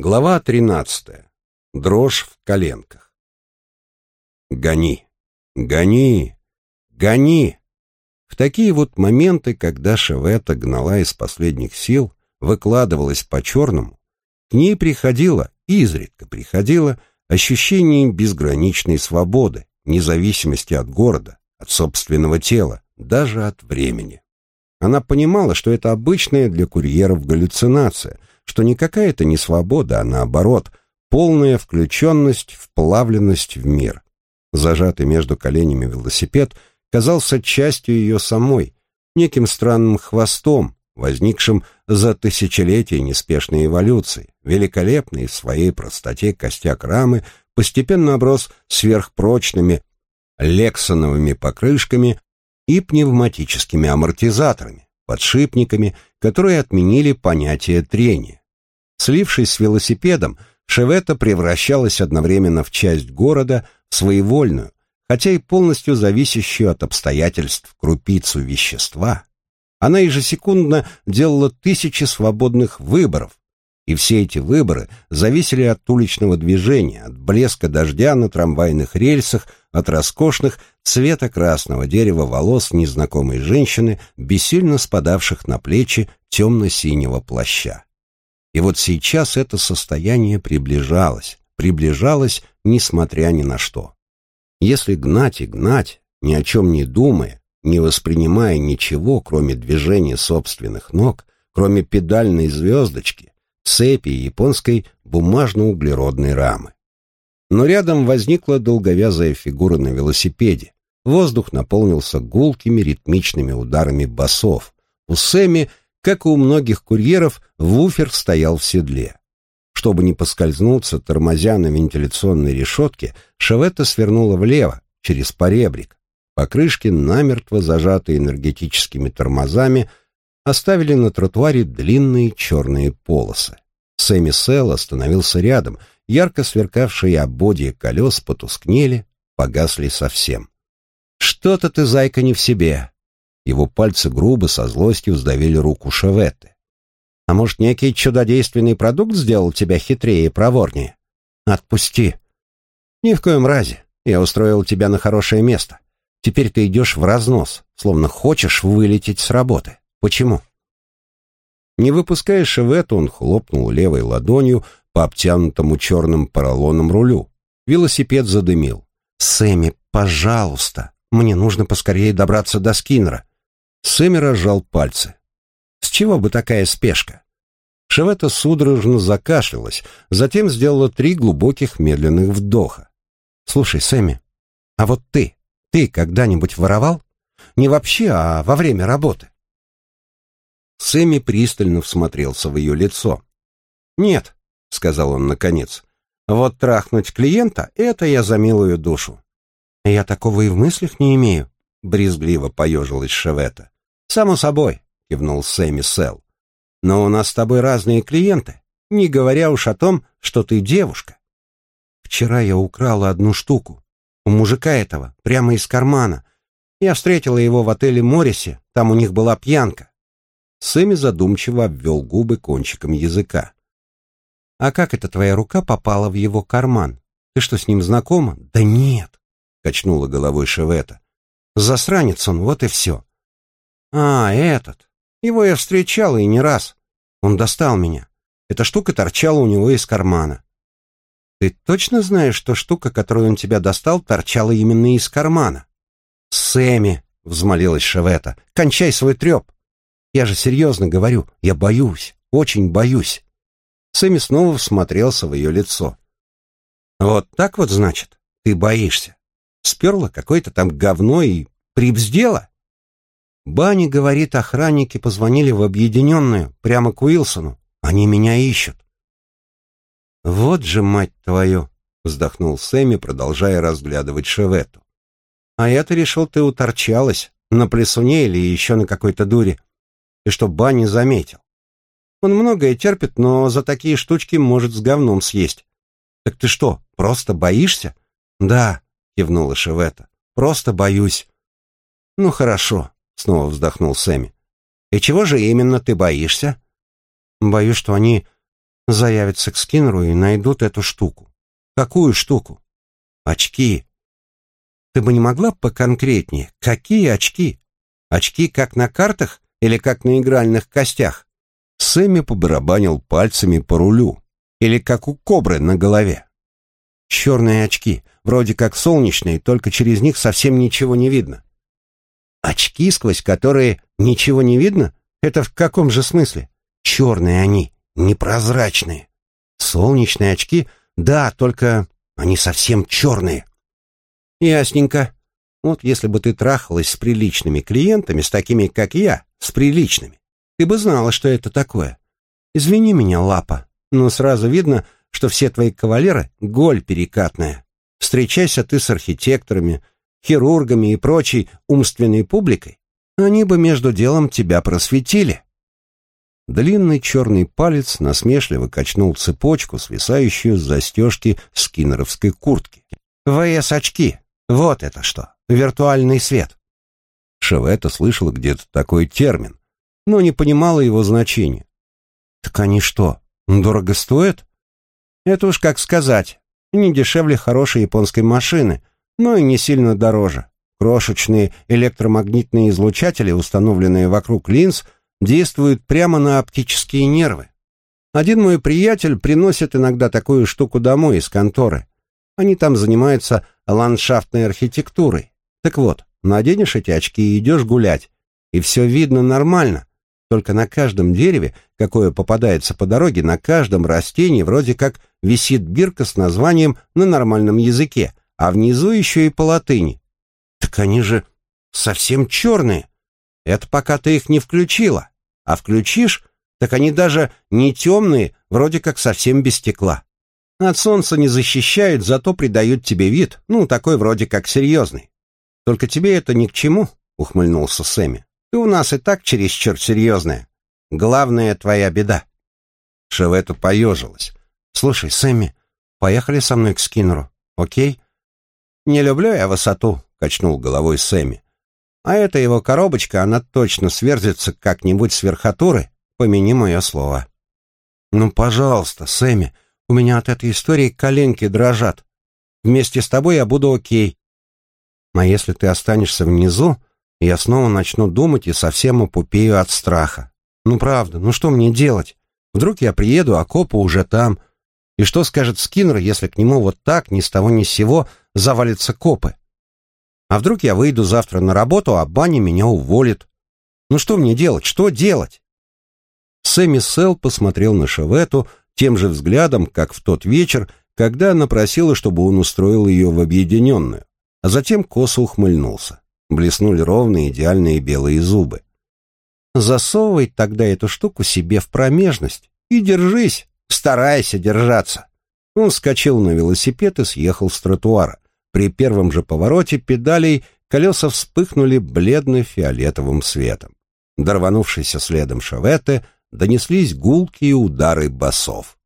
Глава 13. Дрожь в коленках. Гони, гони, гони. В такие вот моменты, когда Шевета гнала из последних сил, выкладывалась по-черному, к ней приходило, изредка приходило, ощущение безграничной свободы, независимости от города, от собственного тела, даже от времени. Она понимала, что это обычная для курьеров галлюцинация, что никакая это не свобода, а наоборот, полная включенность, вплавленность в мир. Зажатый между коленями велосипед казался частью ее самой, неким странным хвостом, возникшим за тысячелетия неспешной эволюции, великолепный в своей простоте костяк рамы постепенно оброс сверхпрочными лексоновыми покрышками и пневматическими амортизаторами, подшипниками, которые отменили понятие трения. Слившись с велосипедом, Шевета превращалась одновременно в часть города, в своевольную, хотя и полностью зависящую от обстоятельств крупицу вещества. Она ежесекундно делала тысячи свободных выборов, и все эти выборы зависели от уличного движения, от блеска дождя на трамвайных рельсах, от роскошных цвета красного дерева волос незнакомой женщины, бессильно спадавших на плечи темно-синего плаща. И вот сейчас это состояние приближалось, приближалось, несмотря ни на что. Если гнать и гнать, ни о чем не думая, не воспринимая ничего, кроме движения собственных ног, кроме педальной звездочки, цепи и японской бумажно-углеродной рамы. Но рядом возникла долговязая фигура на велосипеде. Воздух наполнился гулкими ритмичными ударами басов. У Сэмми как и у многих курьеров, вуфер стоял в седле. Чтобы не поскользнуться, тормозя на вентиляционной решетке, Шеветта свернула влево, через поребрик. Покрышки, намертво зажатые энергетическими тормозами, оставили на тротуаре длинные черные полосы. Сэмми Сел остановился рядом, ярко сверкавшие ободья колес потускнели, погасли совсем. «Что-то ты, зайка, не в себе. Его пальцы грубо, со злостью сдавили руку Шеветты. «А может, некий чудодейственный продукт сделал тебя хитрее и проворнее? Отпусти!» «Ни в коем разе. Я устроил тебя на хорошее место. Теперь ты идешь в разнос, словно хочешь вылететь с работы. Почему?» Не выпуская Шевету, он хлопнул левой ладонью по обтянутому черным поролоном рулю. Велосипед задымил. «Сэмми, пожалуйста, мне нужно поскорее добраться до Скиннера. Сэмми разжал пальцы. «С чего бы такая спешка?» Шевета судорожно закашлялась, затем сделала три глубоких медленных вдоха. «Слушай, Сэмми, а вот ты, ты когда-нибудь воровал? Не вообще, а во время работы?» Сэмми пристально всмотрелся в ее лицо. «Нет», — сказал он наконец, — «вот трахнуть клиента — это я за милую душу». «Я такого и в мыслях не имею», — брезгливо поежилась Шевета. «Само собой», — кивнул Сэмми Сел. «Но у нас с тобой разные клиенты, не говоря уж о том, что ты девушка. Вчера я украла одну штуку. У мужика этого, прямо из кармана. Я встретила его в отеле Моррисе, там у них была пьянка». Сэмми задумчиво обвел губы кончиком языка. «А как эта твоя рука попала в его карман? Ты что, с ним знакома?» «Да нет», — качнула головой Шевета. «Засранец он, вот и все. «А, этот. Его я встречал и не раз. Он достал меня. Эта штука торчала у него из кармана». «Ты точно знаешь, что штука, которую он тебя достал, торчала именно из кармана?» «Сэмми», — взмолилась Шевета, — «кончай свой треп. Я же серьезно говорю, я боюсь, очень боюсь». Сэмми снова всмотрелся в ее лицо. «Вот так вот, значит, ты боишься. Сперла какое-то там говно и прибздела?» Банни говорит, охранники позвонили в объединенную, прямо к Уилсону. Они меня ищут. Вот же, мать твою, вздохнул Сэмми, продолжая разглядывать Шевету. А я-то решил, ты уторчалась на плесуне или еще на какой-то дуре. И что Банни заметил. Он многое терпит, но за такие штучки может с говном съесть. Так ты что, просто боишься? Да, кивнула Шевета. Просто боюсь. Ну хорошо, Снова вздохнул Сэмми. «И чего же именно ты боишься?» «Боюсь, что они заявятся к Скиннеру и найдут эту штуку. Какую штуку? Очки. Ты бы не могла поконкретнее? Какие очки? Очки как на картах или как на игральных костях? Сэмми побарабанил пальцами по рулю. Или как у кобры на голове. Черные очки, вроде как солнечные, только через них совсем ничего не видно. Очки, сквозь которые ничего не видно? Это в каком же смысле? Черные они, непрозрачные. Солнечные очки, да, только они совсем черные. Ясненько. Вот если бы ты трахалась с приличными клиентами, с такими, как я, с приличными, ты бы знала, что это такое. Извини меня, лапа, но сразу видно, что все твои кавалеры — голь перекатная. Встречайся ты с архитекторами, хирургами и прочей умственной публикой, они бы между делом тебя просветили. Длинный черный палец насмешливо качнул цепочку, свисающую с застежки скиннеровской куртки. ВС-очки. Вот это что. Виртуальный свет. Шевета слышала где-то такой термин, но не понимала его значения. Так они что, дорого стоят? Это уж как сказать. Не дешевле хорошей японской машины, но и не сильно дороже. Крошечные электромагнитные излучатели, установленные вокруг линз, действуют прямо на оптические нервы. Один мой приятель приносит иногда такую штуку домой из конторы. Они там занимаются ландшафтной архитектурой. Так вот, наденешь эти очки и идешь гулять, и все видно нормально. Только на каждом дереве, какое попадается по дороге, на каждом растении вроде как висит бирка с названием на нормальном языке, а внизу еще и по латыни. Так они же совсем черные. Это пока ты их не включила. А включишь, так они даже не темные, вроде как совсем без стекла. От солнца не защищают, зато придают тебе вид, ну, такой вроде как серьезный. Только тебе это ни к чему, ухмыльнулся Сэмми. Ты у нас и так чересчур серьезная. Главная твоя беда. Шевета поежилась. Слушай, Сэмми, поехали со мной к Скиннеру, окей? Не люблю я высоту, качнул головой Сэмми. А эта его коробочка, она точно сверзится как-нибудь с верхотуры, помяни мое слово. Ну, пожалуйста, Сэмми, у меня от этой истории коленки дрожат. Вместе с тобой я буду окей. А если ты останешься внизу, я снова начну думать и совсем опупею от страха. Ну правда, ну что мне делать? Вдруг я приеду, а копы уже там. И что скажет Скиннер, если к нему вот так, ни с того ни с сего, завалятся копы? А вдруг я выйду завтра на работу, а Баня меня уволит? Ну что мне делать? Что делать? Сэмми Сел посмотрел на Шевету, тем же взглядом, как в тот вечер, когда она просила, чтобы он устроил ее в объединенную, а затем косо ухмыльнулся. Блеснули ровные идеальные белые зубы. «Засовывай тогда эту штуку себе в промежность и держись, старайся держаться». Он вскочил на велосипед и съехал с тротуара. При первом же повороте педалей колеса вспыхнули бледно-фиолетовым светом. Дорванувшийся следом Шаветте донеслись гулкие удары басов.